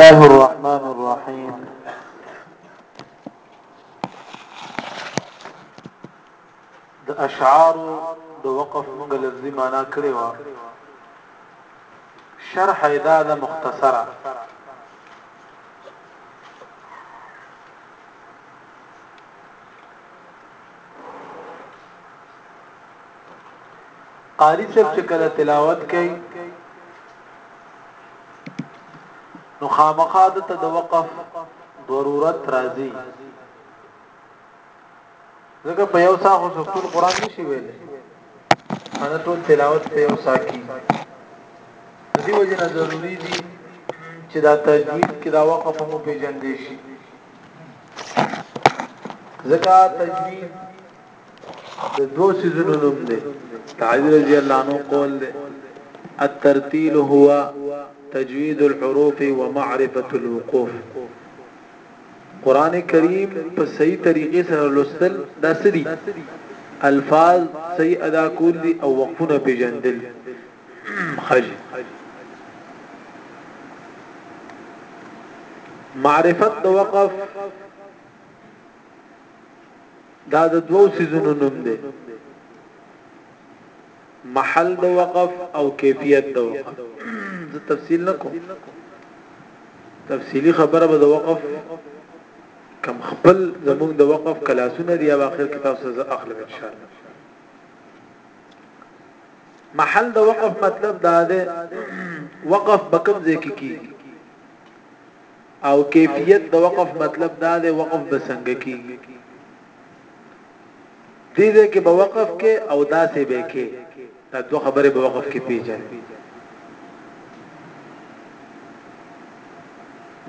الله الرحمن الرحيم د اشعار د وقف موږ لفظي معنا کړی و شرح ادا د مختصره قاری صاحب چې کله تلاوت کوي نو خامخا د ته د وقف ضرورت راځي ځکه په یو ساخو ټول قران نشي ویل انا ټول تلاوت په یو ساکي دې وجه نه ضروری دي چې دا تجوید کې دا وقف مو پیژندې شي ځکه تجوید د دوه سيزونو نوم دی تعالی رضی الله عنه قول دی الترتيل هو تجويد الحروف ومعرفه الوقوف قران کریم په صحیح طریقې سره لوستل دا سدي الفاظ صحیح ادا کول دي او وقفونه پیژندل خج معرفت د وقف دا د دوو سيزونو نوم دی محل د وقف او کیفیت د وقف زه تفصیل نکوم تفصیلی خبره به د وقف کم خپل زموږ د وقف کلاسونه دی او اخر کتاب سره اخلم ان شاء الله محل د وقف مطلب دا دی وقف بکم ځای کې کیږي او کیفیت د وقف مطلب دا دی وقف به څنګه کیږي دې دې کې به وقف کې او داسې به کې دا دوه خبرې به وقف کې پیژنې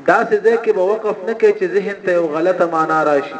داسې دې کې به وقف نه کې چې ذهن ته یو غلطه معنا راشي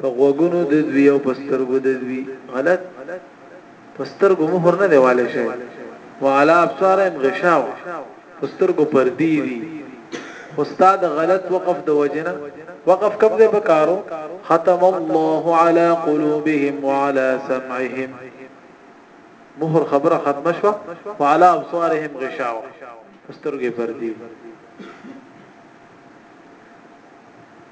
په غوګونو د دوی او په سترګو د دوی غلط په سترګو مهر نه دی والي شي وعلى ابصارهم غشاوه په سترګو پردي دي استاد غلط وقف د وجنه وقف کوم ځای په کارو ختم الله على قلوبهم وعلى سمعهم مهر خبره ختم شو وعلى ابصارهم غشاوه سترګې پردي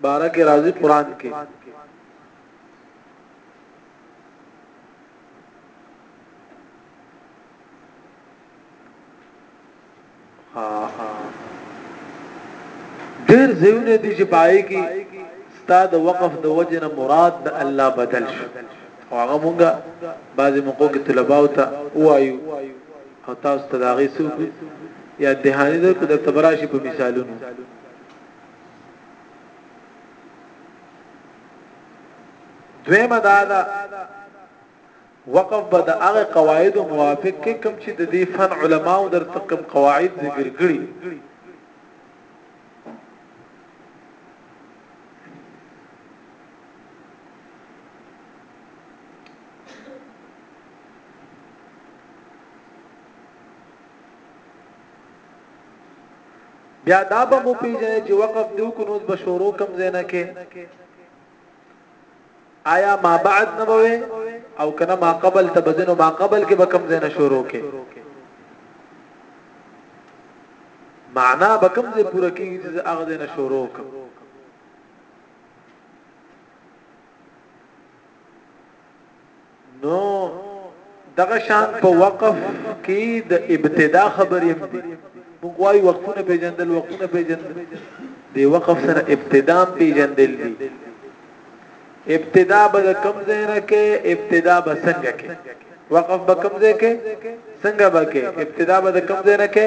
بارک راضی قران کې ډېر زیونه دي چې پای کې استاد وقف د وجنه مراد د الله بدل شو او هغه مونږه بعضی موقع کې طلباو ته وایو او تاسو ته دا غي سو یا دهانی د تبراشي په مثالونو دویمه دا ده وقف به د هغه قواعد موافق کې کوم چې د دې فن علماو در تقم قواعد ذکر کړي بیا دا به مو پیژنې چې وقف دیو کو نوز به شروع کم زینه کې آیا ما بعد نه بوي او کنه ما قبل تبذنو ما قبل کې به کم زینه شروع کې معنا به کم زې پوره کیږي چې هغه زینه شروع کم نو دغه شان په وقف کې د ابتدا خبرې هم دي موږ وايي وقفونه پیجندل وقفونه پیجندل د وقف سره ابتدا پیجندل دي ابتدا به کم ځای نه کې ابتدا به څنګه کې وقف به کم ځای کې څنګه به کې ابتدا به کم ځای نه کې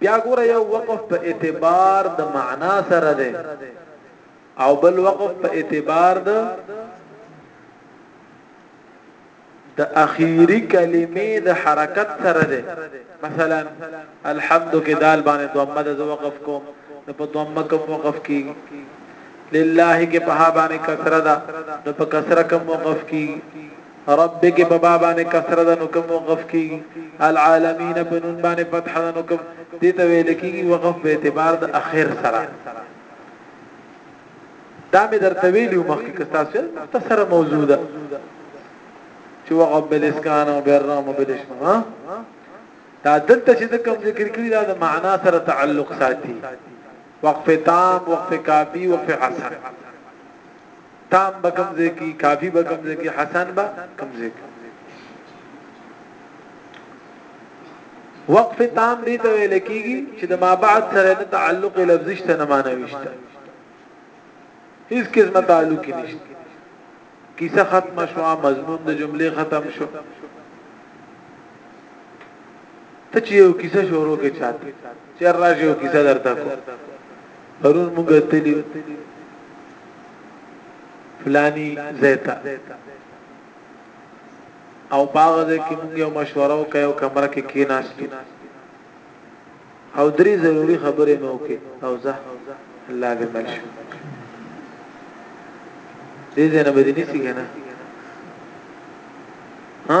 بیا ګوره یو وقف په اعتبار د معنا سره ده او بل وقف په اعتبار د د اخیری کلمې د حرکت سره ده مثلا الحمد کې دال باندې ضمه د وقف کوم نو په ضمه کوم وقف کی لله کې په باندې کسره ده نو په کسره کوم وقف کی رب کې په با باندې کسره ده نو کوم وقف کیږي العالمین په نون باندې فتح ده نو کوم دې ته ویل کیږي وقف په اعتبار د اخر سره دا مې درته ویلو مخکې که تاسو مختصره موضوع ده چې وقف بالاسکان او بالرام او بالاشمام ها دا دلته چې کوم ذکر کړی دا د معنا سره تعلق ساتي وقف تام وقف کافي وقف حسن تام به کوم ځای کی کافی به کوم ځای کی حسن به کوم ځای کی وقف تام دې ته ویل کیږي چې د ما بعد سره د تعلق لفظي شته نه معنوي شته هیڅ قسمه تعلق نشته کیسه ختم شو مضمون د جملې ختم شو ته چې یو کیسه شروع کې چاته چې راځي یو کیسه درته کو پرون موږ تللی فلانی زیتا او باغ دې کې موږ یو مشوره وکړو یو کمره کې کیناستو او درې ضروری خبرې مې وکړې او زه الله دې مل شي دې نه بدینی څنګه نه ها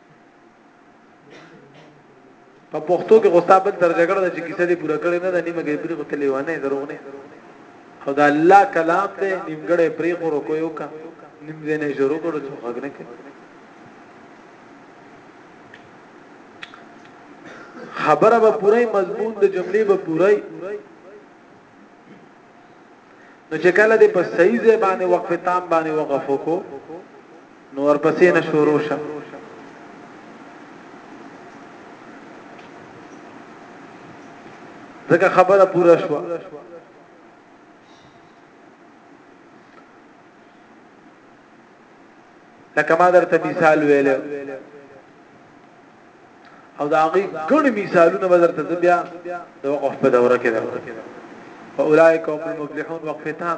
په پښتو کې غوستا بل تر جګړه د چې کیسه دې پوره کړې نه د نیمه کې پرې غوته لیوانه دروغ نه او دا الله کلام دې نیمګړې پرې خو رکو یو کا نیم دې نه شروع کړو چې غږ نه کړي خبره به پوره مضمون د جملې به پوره نو چې کله دې په صحیح ځای باندې وقفه تام باندې وقف وکړو نو ورپسې نه شروع شه. ځکه خبره پوره شو لکه ما درته مثال ویل او دا غي ګڼ مثالونه به درته بیا د وقف په دوره کې درته فاولائک هم المفلحون وقفتان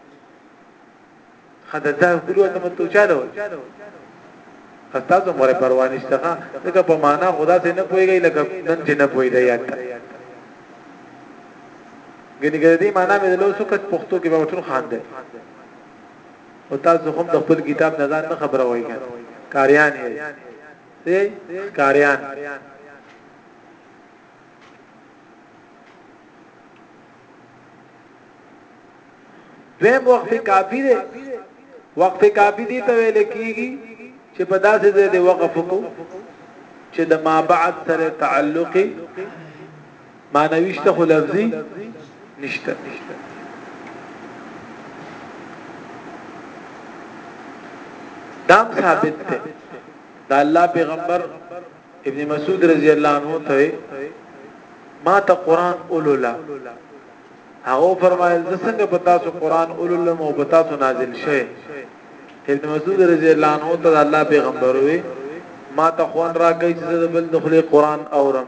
خدای دا کلو ته متو چاله وي تاسو مور پروا نشته ځکه په معنا خدا ته نه پويږي لکه نن چې نه پوي دی یاد ګنې ګنې دې معنا مې له اوسو کټ پښتو کې به ټول خان دی او تاسو هم د خپل کتاب نه ځان نه خبره وایي کاریان یې سي کاریان دویم وقف کافی دی وقف کافی دی ته ویل کیږي چې په داسې ځای دی وقف کو چې د ما بعد سره تعلق معنويشته خو لفظي نشته دام ثابت ده دا الله پیغمبر ابن مسعود رضی الله عنه ته ما ته قران اولولا هغه فرمایل د څنګه په تاسو قران اولولا مو په تاسو نازل شوه ابن مسعود رضی الله عنه ته الله پیغمبر وی ما ته خوان راکې چې د بل دخلي قران اورم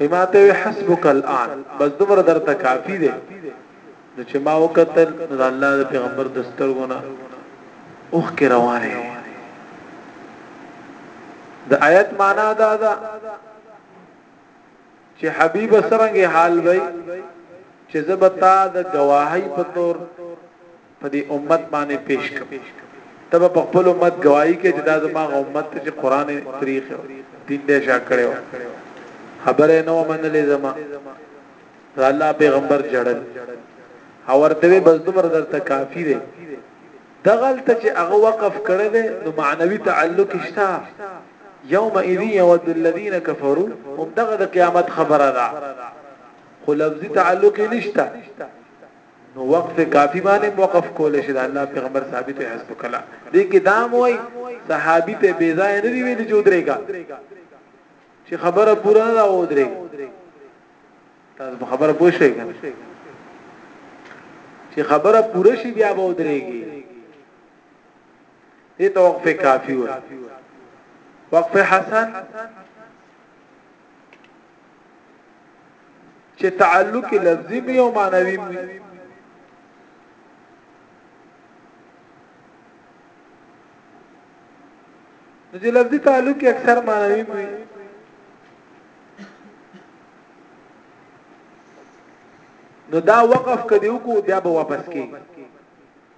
وی ماته وی حسبک الان بس دومره درته کافی دی نو چې ما وکتل نو د الله د پیغمبر د سترګو نه اوښکې روانې وي د آیت معنا دا ده چې حبیب سرنګ حال وي چې زبتا د گواهی په تور په دې امت باندې پېش کړم ته به په خپل امت گواہی کې چې دا زما غو امت ته چې قران تاریخ دین دې شا کړو خبره نو منلې زما دا الله پیغمبر جړل او ورته بس دومره درته کافی دی دغل ته چې هغه وقف کړی دی نو معنوي تعلق شته یوم اذی یود الذین کفروا هم دغه د قیامت خبره ده خو لفظي تعلق نشته نو وقف کافی باندې وقف کول شي د الله پیغمبر ثابت دی حسب کلا دې کې دام وای صحابي ته بی ځای نه دی ویل چې درېګا چې خبره پوره نه راو درې تاسو په خبره پوه شئ کنه چې خبره پوره شي بیا به درېږي دې توقف کافی و وقف حسن چې تعلق لفظي وي او معنوي وي نو چې لفظي تعلق اکثر معنوي وي نو دا وقف کدیو کو بیا به واپس کیږي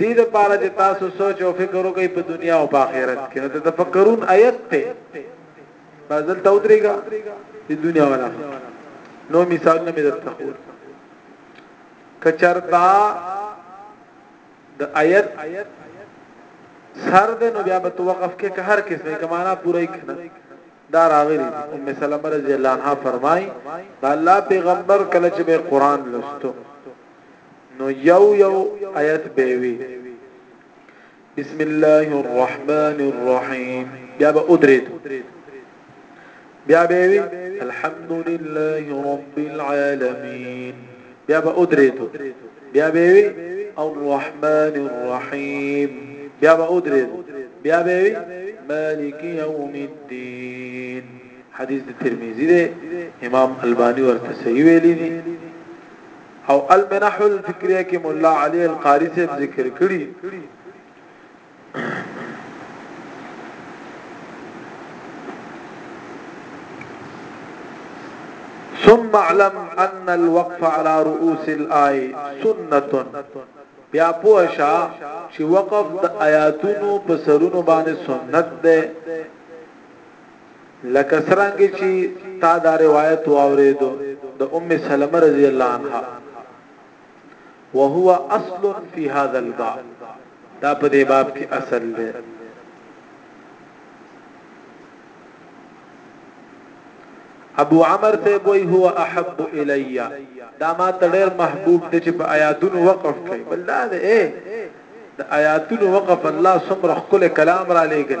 دې لپاره چې تاسو سوچ او فکر وکړئ په دنیا او په آخرت کې نو ته تفکرون آیت ته بازل ته ودرېګا د دنیا ولا نو مثال نه مې درته خو کچرتا د آیت سر د نو بیا په توقف کې که هر کس نه کمانا پوره کړه دا راغلي دي ام سلمه رضی الله عنها فرمایي د الله پیغمبر کله چې به قران لستو نو یو یو آیت به وی بسم الله الرحمن الرحیم بیا به ادرید بیا به وی الحمد لله رب العالمین بیا به ادریدو بیا به وی الرحمن الرحیم بیا به ادریدو بیا به وی مالک یوم الدین حدیث د ترمذی دی امام البانی ورته صحیح ویلی دی او المنح الفکریه کې مولا علی القاری سے ذکر کړی ثم اعلم ان الوقف على رؤوس الاي سنه بیا پوښا چې وقف د آیاتونو په سرونو باندې سنت ده لکه څنګه چې تا دا روایت واورېدو د ام سلمہ رضی الله عنها وهو اصل فی هذا الباب دا په دې باب کې اصل دی ابو عمر سے بوئی هو احب الی دا ما تړر محبوب دې چې په آیاتونو وقف کړي بل دا دې د آیاتونو وقف الله سمره خپل کلام را لېګل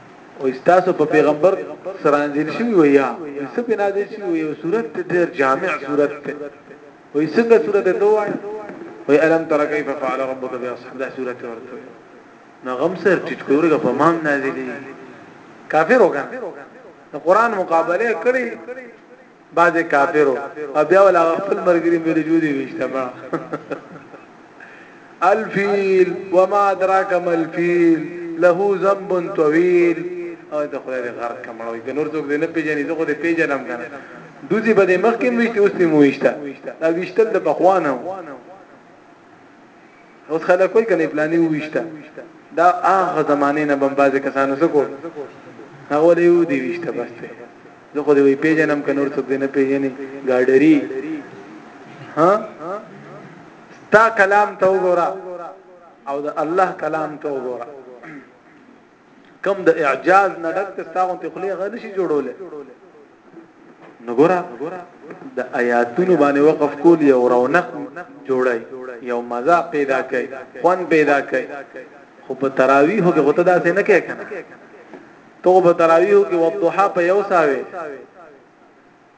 او استاسو په پیغمبر سره نازل شوی و یا څه په نازل شوی و یو صورت ډیر جامع صورت ته وې څنګه صورت ته وای وې الم تر کیف فعل ربک باصحاب دا صورت ورته نو غم سر ټیټ کورګه په مام نازلې کافر وګان نو قران مقابله کړي بعضې کافرو او بیا ولا خپل مرګري ملي جوړي وشته ما الفیل وما ادراک ملفیل له ذنب طویل او د خدای د غرق کمړوي که نور څوک دې نه پیژني زه خو دې پیژنم کنه دوزی به دې مخکې موشته اوس دې موشته دا وشتل د بخوانه نو خلک وای کنه پلاني وښته دا هغه زمانه نه بمبازه کسانو سکول هغه له یو دی وښته بس ته زه خو دې وی پیژنم ک نور څوک دې نه پیژني ګاډری ها تا کلام ته وګوره او د الله کلام ته وګوره کم د اعجاز نه ډک ته ستا غونته خلی غ نشي جوړولې نګورا د آیاتونو باندې وقف کول یو رونق جوړای یو مزه پیدا کړي خوان پیدا کړي خو په تراویح کې غوته داسې نه کوي کنه تو په تراویح کې وضحا په یو ساوي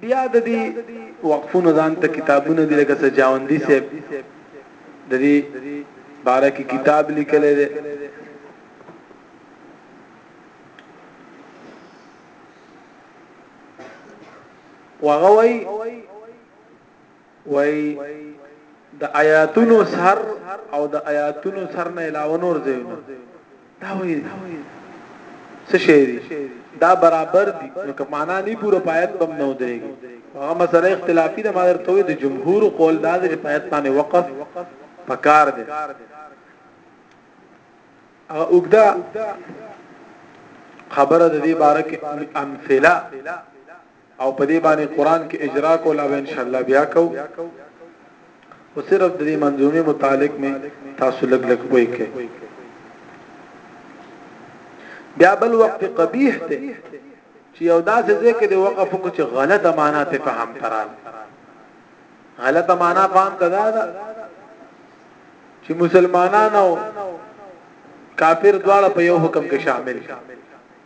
بیا د دې وقفونو ځان ته کتابونه دي لکه سجاوندی صاحب د دې باره کې کتاب لیکلی دی وغوي وای د آیاتونو سر او د آیاتونو سر نه علاوه نور ځایونه دا وای څه شی دی دا برابر دي نو که معنا نه پوره پایت بم نه ودرېږي هغه مسله اختلافي ده ما درته وې د جمهور قول دا د پایت باندې وقف پکار دی هغه وګدا خبره د دې باره کې امثله او په دې باندې قران کې اجرا کول او ان شاء الله بیا کو او صرف د دې منظومه متعلق می تاسو لګ لګ پوي کې بیا بل وقف قبیح ته چې یو داسې ذکر دی وقف کو چې غلطه معنا ته فهم تران غلطه معنا فهم تدا دا چې مسلمانانو کافر دواړه په یو حکم کې شامل دي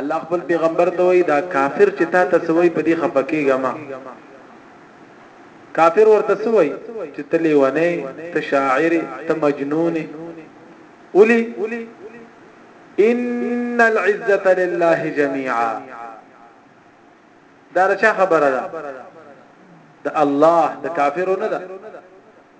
الله خپل پیغمبر ته وایي دا کافر چې تا ته څه وایي په دې خفه کېږه مه. کافر ورته څه وایي چې ته لیونی یې، ته شاعر یې، ته مجنون یې. ولې؟ ان العزة لله جميعا دا د چا خبره ده؟ د الله، د کافرو نه ده.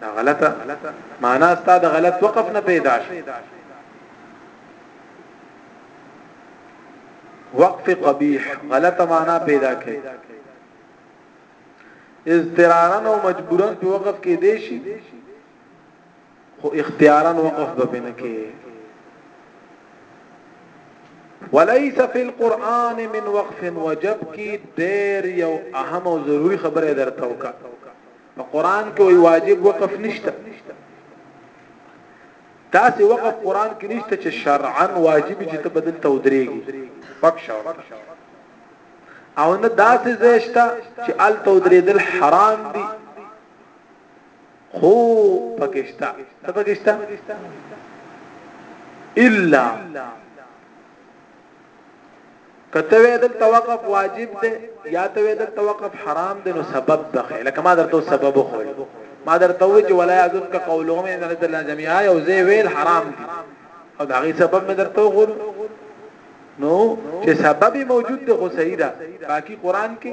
دا غلطه معنا ستاسو د غلط وقف نه پیدا شي وقف قبیح غلطه معنا پیدا کړي اضطرارا او مجبورا په وقف کې دی شي خو اختیارا وقف به نه کې وليس في القران من وقف وجب کی ډیر یو اهم او ضروری خبره درته وکړه نو قران کې وی واجب وقف نشته تاسو وقف قران کې نشته چې شرعا واجب چې ته بدل ته ودرېږي پک شو او نه داسې زیشته چې ال ته ودرېدل حرام دي خو پکشتا ته پکشتا الا که ته وې دلته وقف واجب دی یا ته وې دلته وقف حرام دی نو سبب بخې لکه ما درته سبب خو ما درته وې چې ولا یذن ک قولهم ان الله جميعا یو زی ویل حرام دی او دا غي سبب مې درته وغو نو چې سبب موجود دی خو صحیح ده باقی قران کې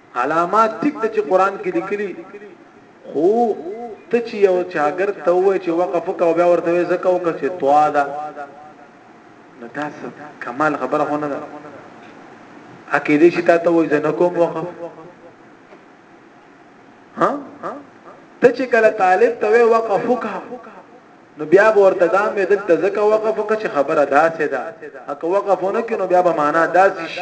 علامات ټیک د چې قران کې لیکلي خو ته چې یو چاګر ته وای چې وقف وکاو بیا ورته وې زکه وکړه چې توا ده نو دا کمال خبره خونه ده اکه دې چې تا ته وای زنه کوم وقف ها ته چې کله طالب ته وې وقف وکا نو بیا به ورته دا مې دلته زکه وقف وکړه چې خبره داسې ده اکه وقفونه کې نو بیا به معنا داسې شي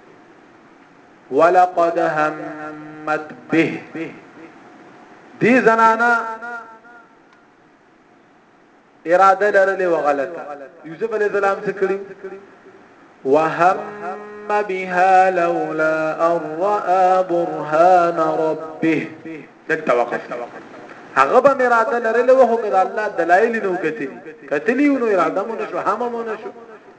ولقد همت به دي زنانا اراده لرلې وغلطه یوسف علی السلام څه کړی وهم بها لولا ان راى برهان ربه دک توقف هغه به اراده لرلې وه مې الله دلایل نو کتلی کتلی نو اراده مونږ شو هم مونږ شو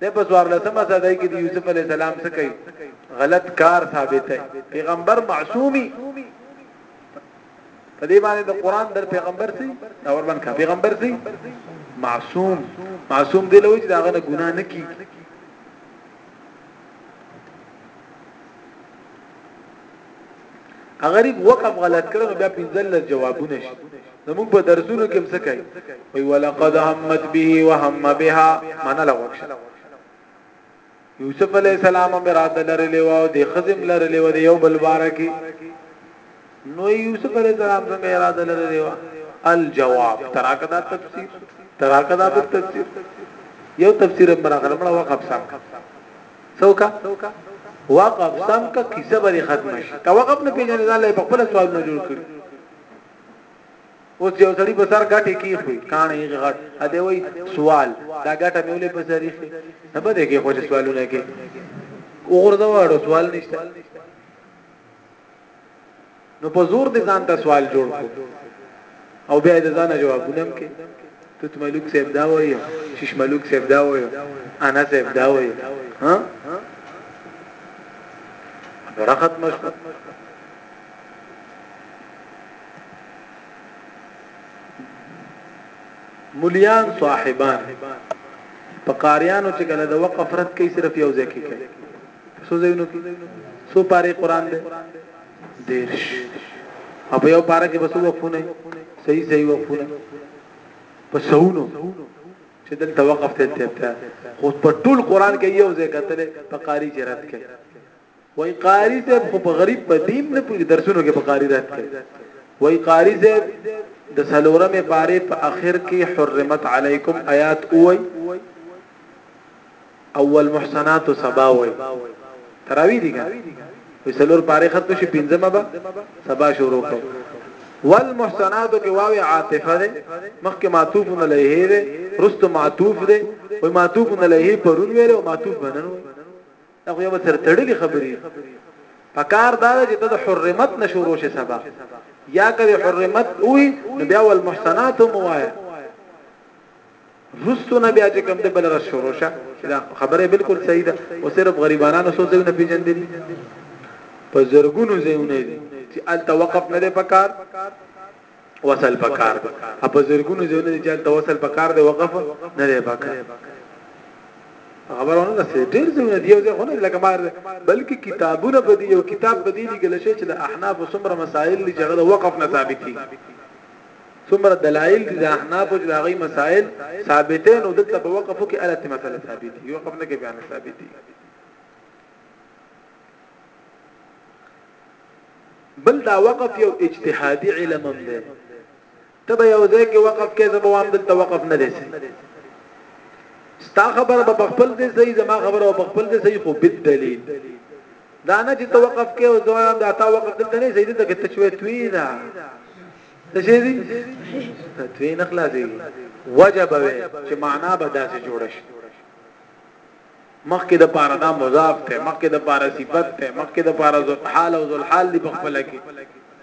د په څوارلسمه صدای کې د یوسف علی السلام څخه کوي غلط کار ثابت دی پیغمبر معصومی په دې باندې د قران در پیغمبر سي دا ورمن کا پیغمبر سي معصوم معصوم دی لوي چې دا غنه ګناه نه کی غریب وقف غلط کړو بیا 15 جوابونه شي زموږ په درسونو کې څه کوي وی ولقد همت به وهم بها معنا لغوښه یوسف علی السلام مراد لرلی و او د خزم لرلی و د یو بل بارکی نو یوسف علی السلام څنګه اراده لرلی و الجواب تراکدا تفسیر تراکدا تفسیر یو تفسیر برابر مړه وقف سم څوکا وقف سم کا کیسه بری ختم شي که وقف نه پیژنې ځان له خپل سوال نه جوړ کړي اوس یو سړی په سر غټه کی خو کانه یې غټ ا دې وای سوال دا غټه مې ولې په سر یې نه بده کې خو سوالونه کې وګورځواړو سوال نشته نو په زور دې ځان ته سوال جوړ کو او بیا دې ځان جوابونه هم کې توت ملوک صاحب دا وایي شیش ملوک صاحب دا وایي انا صاحب دا وایي ها خبره ختمه شوه مليان صاحبان په قاریانو چې کله د وقف رد کوي صرف یو ځکه کوي په څو ځایونو کې څو پاره قران دی دیرش او په یو پاره کې بسو وقفونه صحیح صحیح وقفونه په سونو چې دلته وقف ته تپتا خو په ټول قران کې یو ځای کتل په قاری چې رات کې وای قاری صاحب خو په غریب په دین نه په درسونو کې په قاری رات کې وای قاری صاحب د سلورمه پاره په اخر کې حرمت علیکم آیات وای او والمحصنات سبا وای تراوی دي کنه وی سلور پاره ختم شي پنځمه به سبا شروع کو والمحصنات کې واوی عاطفه ده مخکې معطوف علیه ده رست معطوف ده وی معطوف علیه پرون ویل او معطوف بنن وی هغه یو سره تړلې خبرې پکار دا چې د حرمت نشورو شي سبا یا کله حرمت وي نو بیا والمحصنات موایا رستو نه بیا چې کوم دی بل را شروع شه دا خبره بالکل صحیح ده او صرف غریبانو سو ځونه پیجندل په زرګونو ځونه دي چې ال توقف نه دی پکار وصل پکار دی په زرګونو ځونه دي چې ال توصل پکار دی وقف نه دی پکار خبرونه د ډېر ځونه دی یو ځونه لکه مار بلکې کتابونه په دې یو کتاب په دې لیکل شوی چې د احناف څومره مسائل دي چې هغه وقف نه ثابت دي څومره دلایل دي د احناف چې هغه مسائل ثابتې نو دلته په وقفو کې الته مسله ثابت دي وقف نه کې بیان ثابت دي بل دا وقف یو اجتهادي علم هم دی تبه یو ځای کې وقف کې زبوام دلته وقف نه دی ستا خبره په خپل دې صحیح زما خبره په خپل دې صحیح خو بد دلیل دا نه چې ته وقف کې او زه دا تا وقف دلته نه زیدي ته کې ته شوې توی دا څه شي دي توی نه خلاصي وجب وي چې معنا به داسې جوړ شي مخکې د پاره دا مضاف ته مخکې د پاره صفت ته مخکې د پاره ذو حال او ذو حال دی په خپل کې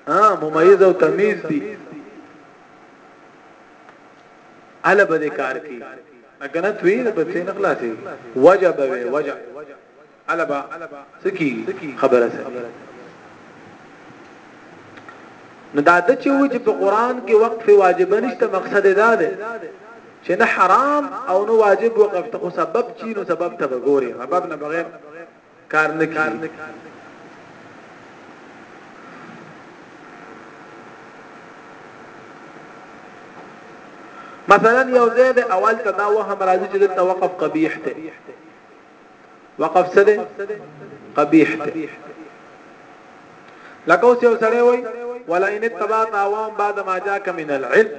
ها ممیز او تمیز دی اله به کار کی اګنه توی نه بچې نه خلاصي وجب وي وجب هله به څه کېږي خبره څه کېږي نو دا د چې وي چې په قران کې وقف واجب نشته مقصد دا دی چې نه حرام او نه واجب وقف ته خو سبب چی نو سبب ته وګوري سبب نه بغیر کار نه کوي مثلا یو زید اول ته دا وهم راځي چې دلته وقف قبیح دی وقف څه دی قبیح دی لکه اوس یو سړی وای ولا ان اتبعت عوام بعد ما جاءك من العلم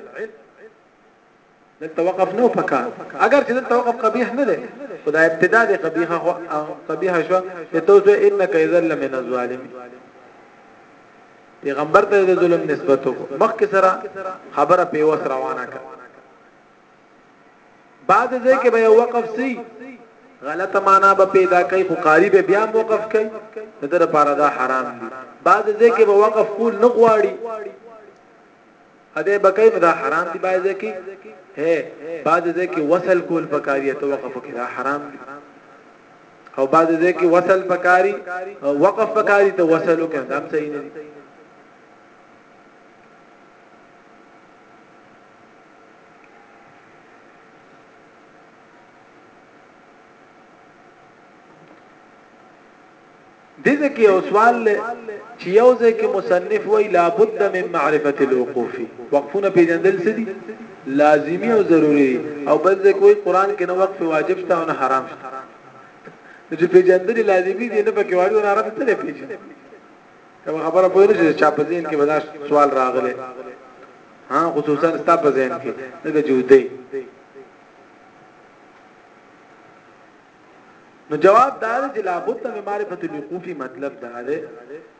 دلته وقف نو پکا اگر چې دلته وقف قبیح نه دی خدای ابتدا دی قبیحه خو قبیحه شو ته توسو انک اذا لمن الظالمین پیغمبر ته د ظلم نسبت وکړه مخکې سره خبره په وس روانه کړه بعد ځای کې به یو وقف سي غلطه معنا به پیدا کوي خو قاری به بیا وقف کوي دغه لپاره دا حرام دي بعد ځای کې به وقف کول نه غواړي اده بکای نو دا حرام دي بعد ځای کې هه بعد ځای کې وصل کول پکاري ته وقف کې دا حرام دي او بعد ځای کې وصل پکاري وقف پکاري ته وصل وکړه دا صحیح نه دي دغه کې یو سوال لې چې یو ځکه مصنف وی لابد من معرفت الوقوف وقفونه پیژندل سدي لازمی او ضروری او بل ځکه وی قران کې نو وقف واجب شته او نه حرام شته چې پیژندل لازمی دي نه پکې واجب نه حرام ته پیژندل کوم خبره پوه نه شي چا په ذهن کې بدا سوال راغله ها خصوصا ستا په ذهن کې دغه جوړدې نو جواب دا دی چې لابد من معرفت الوقوف مطلب دا دی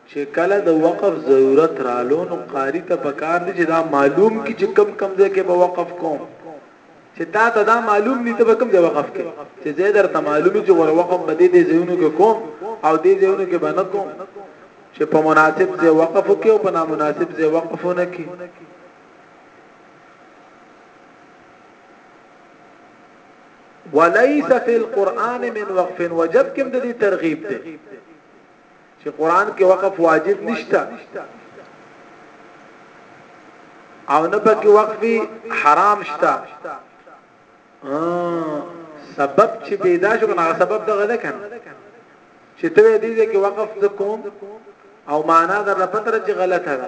چې کله د وقف ضرورت رالو نو قاری ته پکار دی چې دا معلوم کی چې کم کم ځای کې به وقف کوم چې تا ته دا معلوم دي ته به کوم ځای وقف کې چې زه درته معلومي چې ور وقف به دې دې ځایونو کې کوم او دې ځایونو کې به نه کوم چې په مناسب ځای وقف کې او په نامناسب ځای وقف نه کې وليس في القرآن من وقف وجب کوم د دې ترغیب دی چې قران کې وقف واجب نشته او نه پکې وقف حرام شته سبب چې پیدا شو کنه سبب دغه ده کنه چې ته دې دې کې وقف کوم او معنا در پتر چې غلطه ده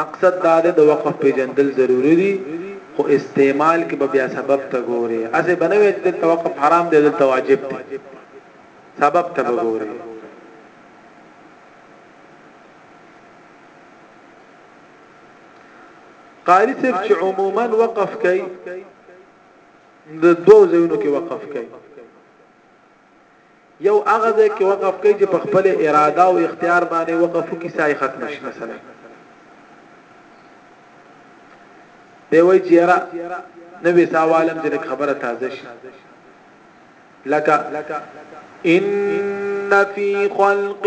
مقصد دا دی د وقف پېژندل ضروري دي خو استعمال کې به بیا سبب ته ګورې هسې به نه وایې چې دلته وقف حرام دی دلته واجب دی سبب ته به ګورې قاری صاحب چې عموما وقف کوي د دوو ځایونو کې وقف کوي یو هغه ځای کې وقف کوي چې په خپل اراده او اختیار باندې وقف کی سای ختم شي مثلا دی وای چې را نبی سوالم چې خبره تازه شي لکه ان فی خلق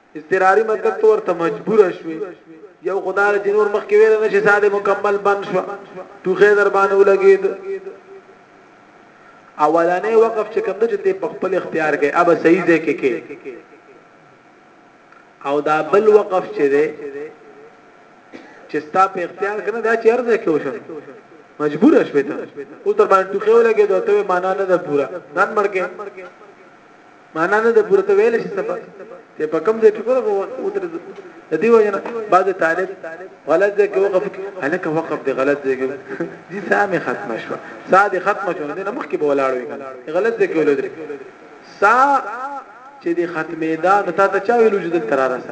اضطراري مطلب ته ورته مجبور شوي یو خدای چې نور مخکې ویل نه شي ساده مکمل بند شو ټوخه در باندې ولګید اولانې وقف چې کوم د چې په خپل اختیار کې اب صحیح ځای کې کې او دا بل وقف چې ده چې ستا په اختیار کنه دا چې ارزه کې وشو مجبور شوې ته او تر باندې ټوخه ولګې دوته معنا نه ده پورا نن مړ کې معنا نه د پورته ویل شي سبا ته په کوم ځای کې ګوره او تر د دې وجنه بعض طالب غلط ځای کې وقف هلکه وقف دی غلط ځای کې دي سامي ختم شو ساده ختم شو نه مخ کې بولاړو غلط ځای کې ولودري سا چې دي ختمې دا نو تا ته چا ویلو چې دلته را رسه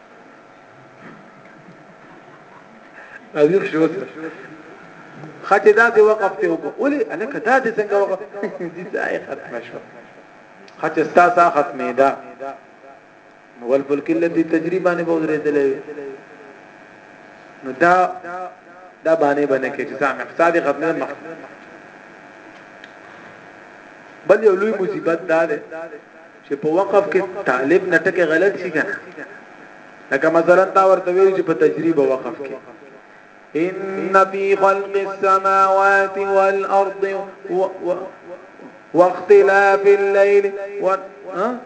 اویر شو خاطه دا دی وقف ته وګو ولي انا کدا دې څنګه وقف دې ځای ختم شو خاطه ستا سا ختمه دا ول فلک الذي تجربه نه بوزره دلې نو دا دا باندې باندې کې چې سامع اقتصادي ختمه مخ بل یو لوی مصیبت دا ده چې په وقف کې طالب نه ټکه غلط شي کنه لکه مثلا تا ورته ویل چې په تجربه وقف کې ان فی خلق السماوات والارض واختلاف الليل و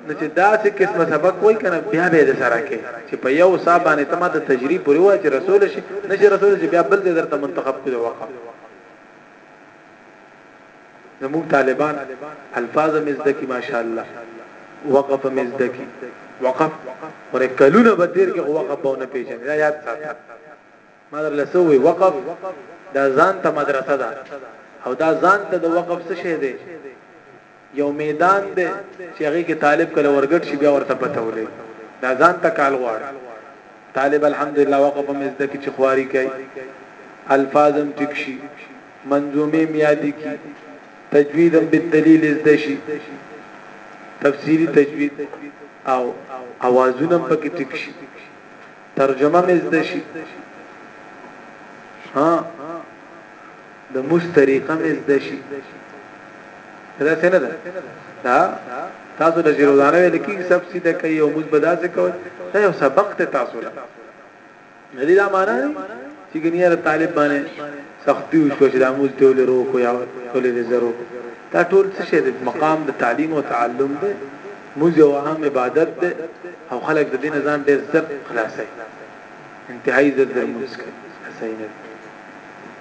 نو چې دا څه قسمه سبق وای کنه بیا به د سره کې چې په یو صاحب باندې تمه د تجربه پوری وای چې رسول شي نشه رسول چې بیا بل دې درته منتخب کړي وقف زموږ طالبان الفاظ هم زده کی ماشاءالله وقف هم زده کی وقف ور کلونه به تیر کې وقف به نه پیژنې دا یاد ساته ما در لسوي وقف دا ځان ته مدرسه ده او دا ځان ته د وقف څه شه دی یو میدان دی چی هغی کی طالب کله ورګډ شی بیا ورته پته ولګی دا ځان ته کال غواړی طالب الحمدلله وقف هم زده کی چی خواری کوي الفاظ هم ټیک شي منظومه هم یادی کی تجوید هم بالدلیل زده شي تفسیری تجوید او اوازونه هم پکې ټیک شي ترجمه هم زده شي ها د موس طریقه مې زده شي دا څه نه ده دا تاسو د روزانه ویل کی سب سیده کوي او موږ بداسه کوي دا یو سبق ته تاسو لا نه دي دا معنا چې ګنیا د طالب باندې سختی وشو چې د موږ ته ولرو کو یا ولې زرو دا ټول څه شی د مقام د تعلیم او تعلم دی موږ یو اهم عبادت دی او خلک د دین ځان ډېر زر خلاصي انتهایی زر درموږ کوي صحیح نه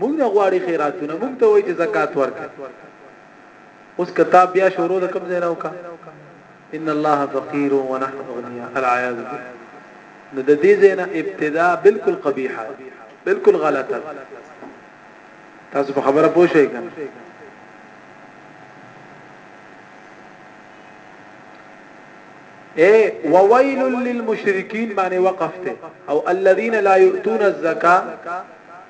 موږ نه غواړي خیراتونه موږ ته وایي چې زکات ورکړي اوس کتاب بیا شروع د کوم ځای راوکا ان الله فقير ونحن اغنياء العياذ بالله نو د دې زینا ابتدا بالکل قبیحه بالکل غلطه تاسو په خبره پوه شئ کنه اے وویل للمشرکین باندې وقفته او الذين لا يؤتون الزکاه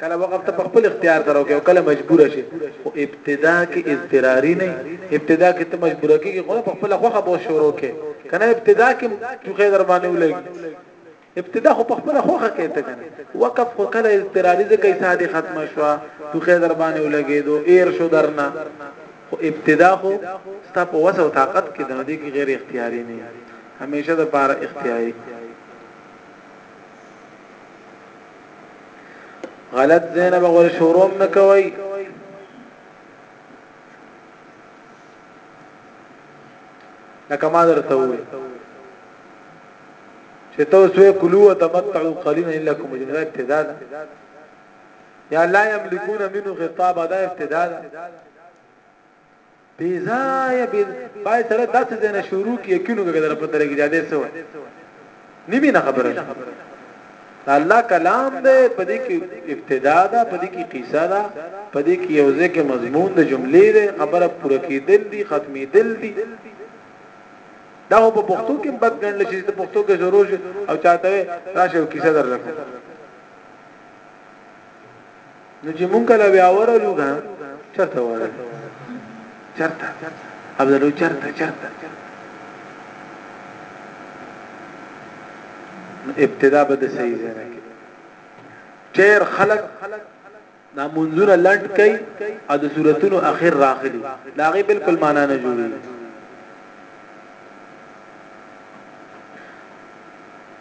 کله وقف ته په خپل اختیار سره وکړي او کله مجبور شي خو ابتدا کې اضطراری نه ابتدا کې ته مجبور کیږي خو په خپل خوخه به شروع کې کنه ابتدا کې چوخه در باندې ولګي ابتدا خو په خپل خوخه کې ته کنه وقف خو کله اضطراری ځکه ساده ختمه شو چوخه در باندې ولګي دو ایر شو درنه خو ابتدا خو ستا په وسه او طاقت کې د دې کې غیر اختیاري نه همیشه د پاره اختیاري غلط زینه به غوړ شوروم نه کوي لکه ما درته وې چې تاسو یې کلو او تمتعوا قليلا لكم جنرال ابتداء یا لا یملکون منه خطاب دا ابتداء بې ځایه بې باید سړی داسې ځای نه شروع کړي یقین وکړي که درپه درګي جادې څه وایي نیمه نه خبره شي دا الله کلام دی په دې کې ابتدا ده په دې کې قصه ده په دې کې یو ځکه مضمون د جملې ده خبره پوره کېدل دي ختمې دل دي دا په پښتو کې بد ګڼل شي ته پښتو کې ضرور او چاته راشه کیسه در رکھو نو چې مونږ کله بیا ورلو غا چرته وره چرته ابدلو چرته چرته ابتدا به د صحیح ځای نه کې چیر خلق دا منځونه لټ کوي او د صورتونو اخر راخلي دا غي بالکل معنا نه جوړي